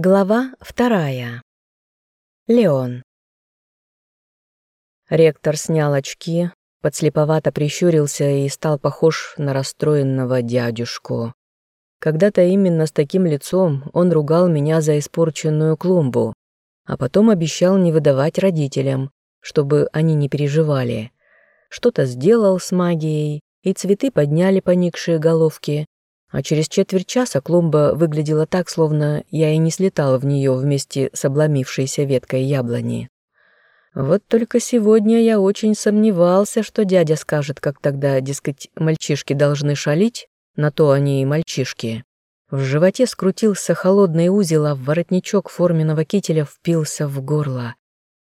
Глава вторая. Леон. Ректор снял очки, подслеповато прищурился и стал похож на расстроенного дядюшку. Когда-то именно с таким лицом он ругал меня за испорченную клумбу, а потом обещал не выдавать родителям, чтобы они не переживали. Что-то сделал с магией, и цветы подняли поникшие головки, а через четверть часа клумба выглядела так, словно я и не слетала в нее вместе с обломившейся веткой яблони. Вот только сегодня я очень сомневался, что дядя скажет, как тогда, дескать, мальчишки должны шалить, на то они и мальчишки. В животе скрутился холодный узел, а воротничок форменного кителя впился в горло.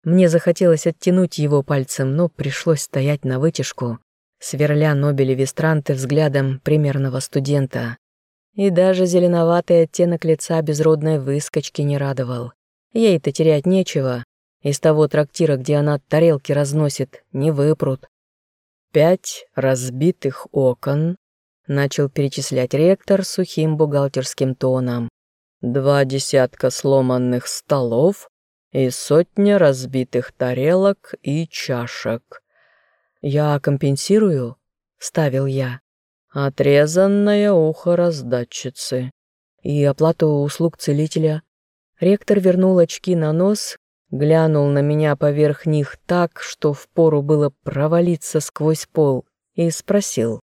Мне захотелось оттянуть его пальцем, но пришлось стоять на вытяжку, сверля Нобели Вестранты взглядом примерного студента. И даже зеленоватый оттенок лица безродной выскочки не радовал. Ей-то терять нечего. Из того трактира, где она тарелки разносит, не выпрут. «Пять разбитых окон», — начал перечислять ректор сухим бухгалтерским тоном. «Два десятка сломанных столов и сотня разбитых тарелок и чашек. «Я компенсирую?» — ставил я. «Отрезанное ухо раздатчицы. И оплату услуг целителя». Ректор вернул очки на нос, глянул на меня поверх них так, что впору было провалиться сквозь пол, и спросил.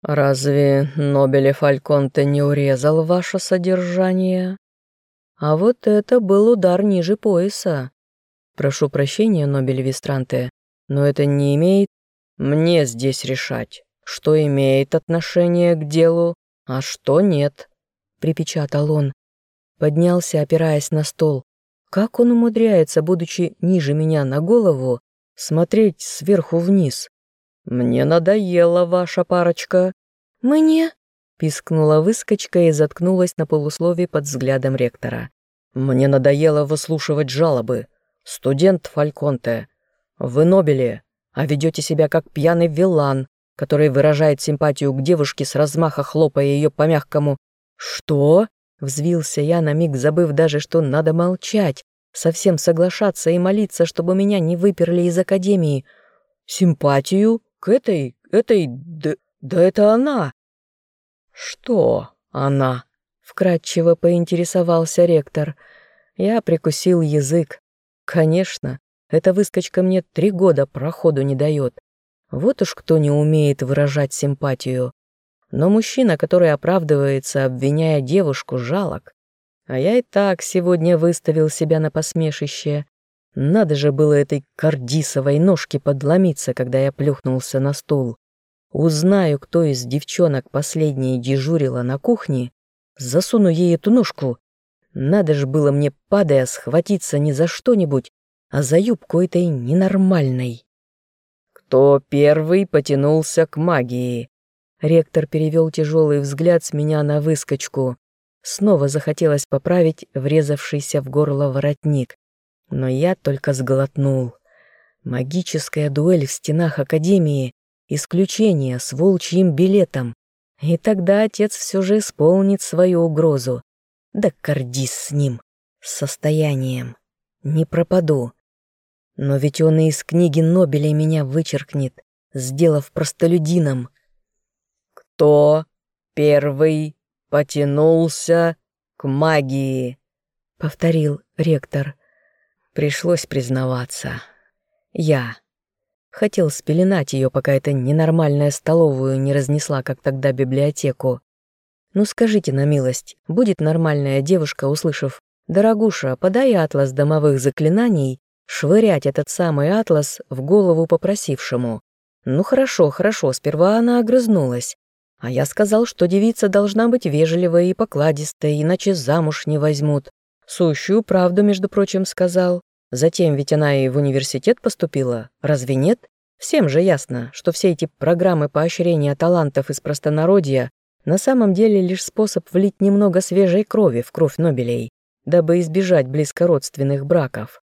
«Разве Нобеле Фальконте не урезал ваше содержание?» А вот это был удар ниже пояса. Прошу прощения, Нобель Вистранте, но это не имеет мне здесь решать, что имеет отношение к делу, а что нет», — припечатал он. Поднялся, опираясь на стол. Как он умудряется, будучи ниже меня на голову, смотреть сверху вниз? «Мне надоела ваша парочка». «Мне?» — пискнула выскочка и заткнулась на полусловие под взглядом ректора. «Мне надоело выслушивать жалобы. Студент Фальконте, вы Нобели, а ведете себя как пьяный вилан, который выражает симпатию к девушке с размаха хлопая ее по мягкому. «Что?» — взвился я на миг, забыв даже, что надо молчать, совсем соглашаться и молиться, чтобы меня не выперли из академии. «Симпатию? К этой? Этой? Да, да это она!» «Что она?» — вкратчиво поинтересовался ректор. Я прикусил язык. «Конечно, эта выскочка мне три года проходу не дает. Вот уж кто не умеет выражать симпатию. Но мужчина, который оправдывается, обвиняя девушку, жалок. А я и так сегодня выставил себя на посмешище. Надо же было этой кардисовой ножке подломиться, когда я плюхнулся на стул. Узнаю, кто из девчонок последней дежурила на кухне, засуну ей эту ножку. Надо же было мне, падая, схватиться не за что-нибудь, а за юбку этой ненормальной. «Кто первый потянулся к магии?» Ректор перевел тяжелый взгляд с меня на выскочку. Снова захотелось поправить врезавшийся в горло воротник. Но я только сглотнул. Магическая дуэль в стенах Академии — исключение с волчьим билетом. И тогда отец все же исполнит свою угрозу. Да кордис с ним, с состоянием. Не пропаду. Но ведь он и из книги Нобеля меня вычеркнет, сделав простолюдином. «Кто первый потянулся к магии?» — повторил ректор. Пришлось признаваться. Я. Хотел спеленать ее, пока эта ненормальная столовую не разнесла, как тогда библиотеку. Ну скажите на милость, будет нормальная девушка, услышав «Дорогуша, подай атлас домовых заклинаний», швырять этот самый атлас в голову попросившему. Ну хорошо, хорошо, сперва она огрызнулась. А я сказал, что девица должна быть вежливой и покладистой, иначе замуж не возьмут. Сущую правду, между прочим, сказал. Затем ведь она и в университет поступила, разве нет? Всем же ясно, что все эти программы поощрения талантов из простонародья на самом деле лишь способ влить немного свежей крови в кровь Нобелей, дабы избежать близкородственных браков.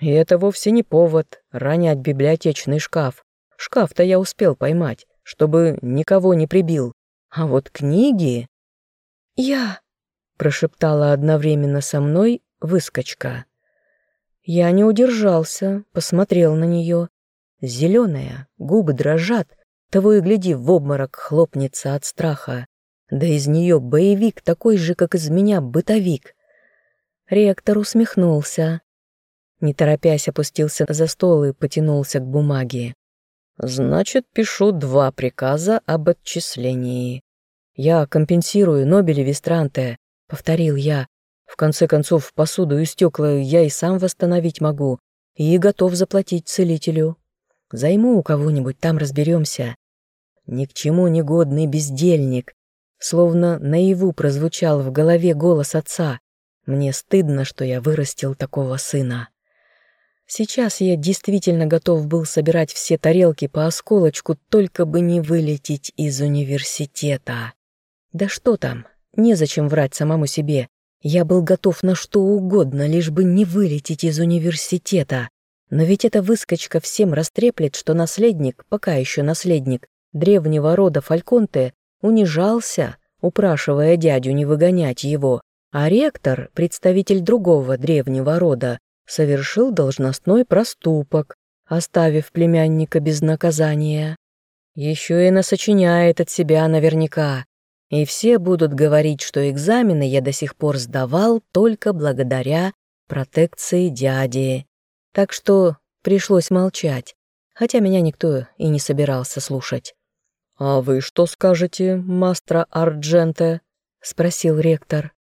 И это вовсе не повод ронять библиотечный шкаф. Шкаф-то я успел поймать, чтобы никого не прибил. А вот книги... Я... прошептала одновременно со мной выскочка. Я не удержался, посмотрел на нее. Зеленая, губы дрожат, того и гляди, в обморок хлопнется от страха. Да из нее боевик такой же, как из меня бытовик. Ректор усмехнулся. Не торопясь, опустился за стол и потянулся к бумаге. «Значит, пишу два приказа об отчислении. Я компенсирую Нобели Вестранте», — повторил я. «В конце концов, посуду и стекла я и сам восстановить могу, и готов заплатить целителю. Займу у кого-нибудь, там разберемся. Ни к чему негодный бездельник, Словно наяву прозвучал в голове голос отца. Мне стыдно, что я вырастил такого сына. Сейчас я действительно готов был собирать все тарелки по осколочку, только бы не вылететь из университета. Да что там, незачем врать самому себе. Я был готов на что угодно, лишь бы не вылететь из университета. Но ведь эта выскочка всем растреплет, что наследник, пока еще наследник, древнего рода Фальконте унижался, упрашивая дядю не выгонять его, а ректор, представитель другого древнего рода, совершил должностной проступок, оставив племянника без наказания. Еще и насочиняет от себя наверняка. И все будут говорить, что экзамены я до сих пор сдавал только благодаря протекции дяди. Так что пришлось молчать, хотя меня никто и не собирался слушать. «А вы что скажете, мастра Ардженте?» — спросил ректор.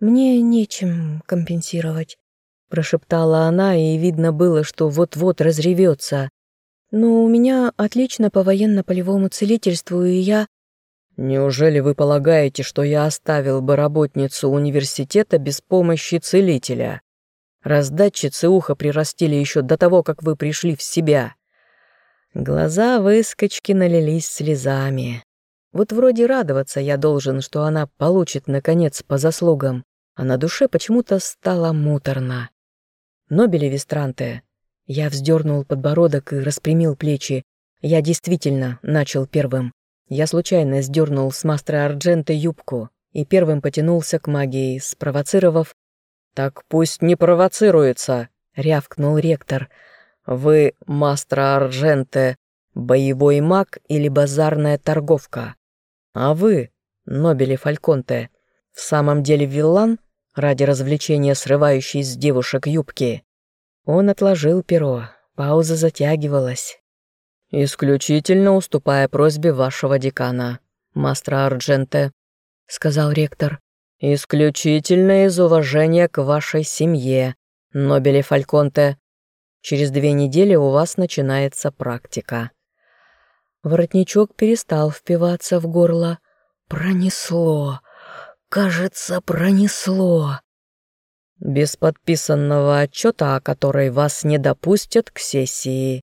«Мне нечем компенсировать», — прошептала она, и видно было, что вот-вот разревется. «Но у меня отлично по военно-полевому целительству, и я...» «Неужели вы полагаете, что я оставил бы работницу университета без помощи целителя? Раздатчицы ухо прирастили еще до того, как вы пришли в себя. Глаза выскочки налились слезами. Вот вроде радоваться я должен, что она получит, наконец, по заслугам, а на душе почему-то стало муторно. Нобели Вестранте. Я вздернул подбородок и распрямил плечи. Я действительно начал первым. Я случайно сдернул с мастера Арджента юбку и первым потянулся к магии, спровоцировав «Так пусть не провоцируется», — рявкнул ректор — вы, мастра Арженте, боевой маг или базарная торговка? А вы, Нобели Фальконте, в самом деле виллан, ради развлечения срывающий с девушек юбки?» Он отложил перо, пауза затягивалась. «Исключительно уступая просьбе вашего декана, мастра Ардженте», — сказал ректор. «Исключительно из уважения к вашей семье, Нобели Фальконте. Через две недели у вас начинается практика». Воротничок перестал впиваться в горло. «Пронесло! Кажется, пронесло!» «Без подписанного отчета, о которой вас не допустят к сессии».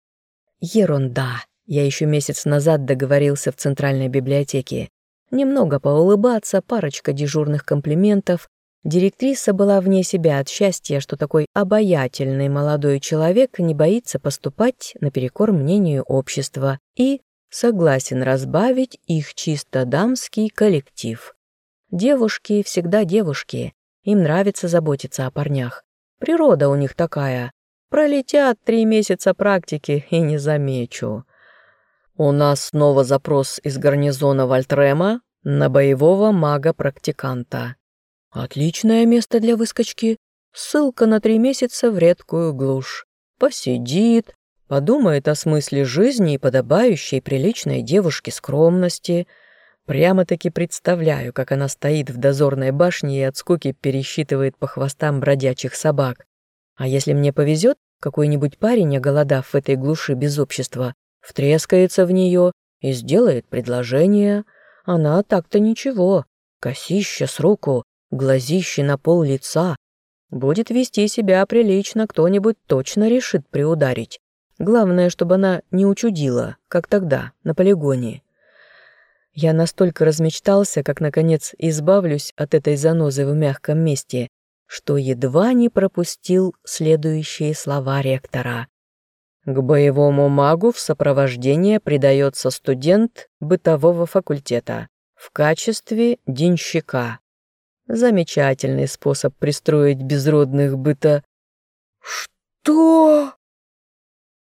«Ерунда!» Я еще месяц назад договорился в Центральной библиотеке. Немного поулыбаться, парочка дежурных комплиментов, Директриса была вне себя от счастья, что такой обаятельный молодой человек не боится поступать наперекор мнению общества и согласен разбавить их чисто дамский коллектив. Девушки всегда девушки, им нравится заботиться о парнях. Природа у них такая. Пролетят три месяца практики и не замечу. У нас снова запрос из гарнизона Вальтрема на боевого мага-практиканта. Отличное место для выскочки. Ссылка на три месяца в редкую глушь. Посидит, подумает о смысле жизни и подобающей приличной девушке скромности. Прямо-таки представляю, как она стоит в дозорной башне и от скуки пересчитывает по хвостам бродячих собак. А если мне повезет, какой-нибудь парень, оголодав в этой глуши без общества, втрескается в нее и сделает предложение. Она так-то ничего. Косища с руку, глазище на пол лица. Будет вести себя прилично, кто-нибудь точно решит приударить. Главное, чтобы она не учудила, как тогда, на полигоне. Я настолько размечтался, как, наконец, избавлюсь от этой занозы в мягком месте, что едва не пропустил следующие слова ректора. К боевому магу в сопровождение придается студент бытового факультета в качестве денщика. Замечательный способ пристроить безродных быта. «Что?»